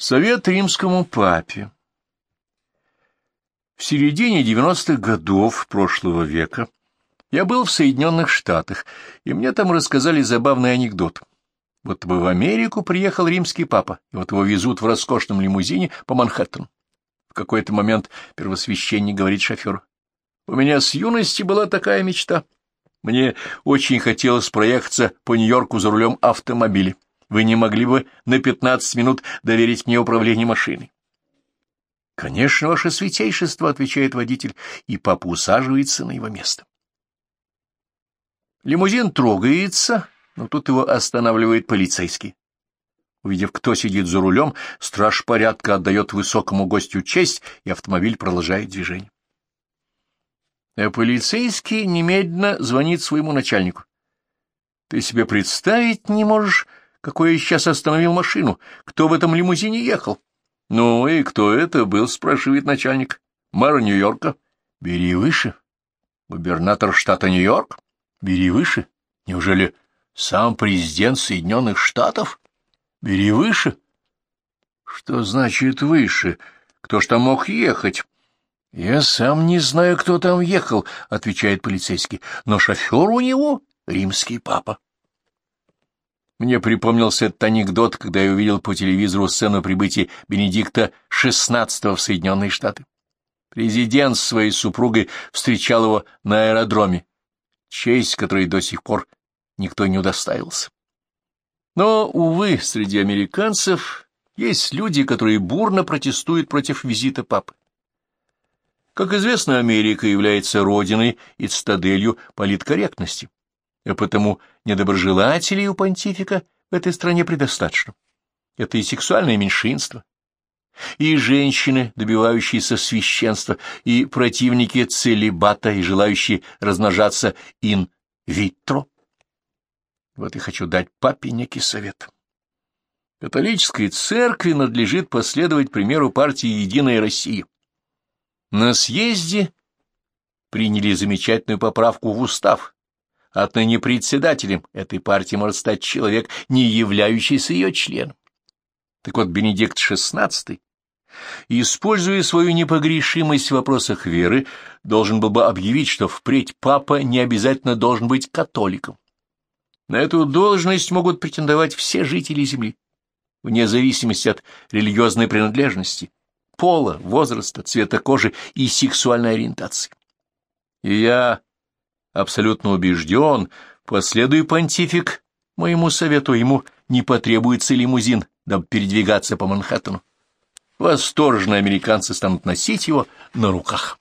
Совет римскому папе В середине 90-х годов прошлого века я был в Соединенных Штатах, и мне там рассказали забавный анекдот. Вот бы в Америку приехал римский папа, и вот его везут в роскошном лимузине по Манхэттену. В какой-то момент первосвященник говорит шоферу. «У меня с юности была такая мечта. Мне очень хотелось проехаться по Нью-Йорку за рулем автомобиля вы не могли бы на пятнадцать минут доверить мне управление машиной? — Конечно, ваше святейшество, — отвечает водитель, и папа усаживается на его место. Лимузин трогается, но тут его останавливает полицейский. Увидев, кто сидит за рулем, страж порядка отдает высокому гостю честь, и автомобиль продолжает движение. А полицейский немедленно звонит своему начальнику. Ты себе представить не можешь, какой я сейчас остановил машину. Кто в этом лимузине ехал? — Ну и кто это был? — спрашивает начальник. — Мэр Нью-Йорка. — Бери выше. — Губернатор штата Нью-Йорк? — Бери выше. Неужели сам президент Соединенных Штатов? — Бери выше. — Что значит выше? Кто ж там мог ехать? — Я сам не знаю, кто там ехал, — отвечает полицейский, — но шофер у него римский папа. Мне припомнился этот анекдот, когда я увидел по телевизору сцену прибытия Бенедикта XVI в Соединенные Штаты. Президент с своей супругой встречал его на аэродроме, честь которой до сих пор никто не удостаивался. Но, увы, среди американцев есть люди, которые бурно протестуют против визита папы. Как известно, Америка является родиной и цитаделью политкорректности а потому недоброжелателей у понтифика в этой стране предостаточно. Это и сексуальное меньшинство, и женщины, добивающиеся священства, и противники целебата, и желающие размножаться ин-витро. Вот и хочу дать папе некий совет. Католической церкви надлежит последовать примеру партии «Единая Россия». На съезде приняли замечательную поправку в устав, Отныне председателем этой партии может стать человек, не являющийся ее членом. Так вот, Бенедикт XVI, используя свою непогрешимость в вопросах веры, должен был бы объявить, что впредь папа не обязательно должен быть католиком. На эту должность могут претендовать все жители Земли, вне зависимости от религиозной принадлежности, пола, возраста, цвета кожи и сексуальной ориентации. И я абсолютно убежден, последуй, понтифик, моему совету, ему не потребуется лимузин, дабы передвигаться по Манхэттену. Восторженные американцы станут носить его на руках.